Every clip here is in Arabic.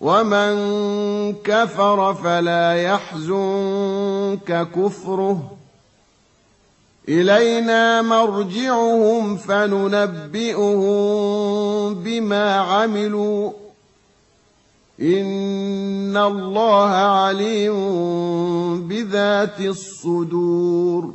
ومن كفر فلا يحزنك كفره إلينا مرجعهم فننبئهم بما عملوا إن الله عليم بذات الصدور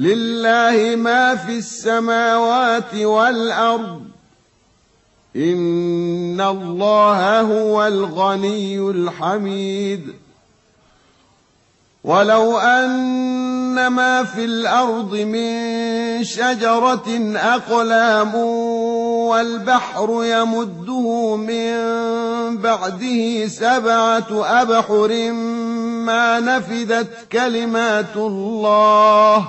لله ما في السماوات والأرض. إن الله هو الغني الحميد. ولو أن ما في الأرض من شجرة أقلام والبحر يمده من بعده سبعة أبحر ما نفدت كلمات الله.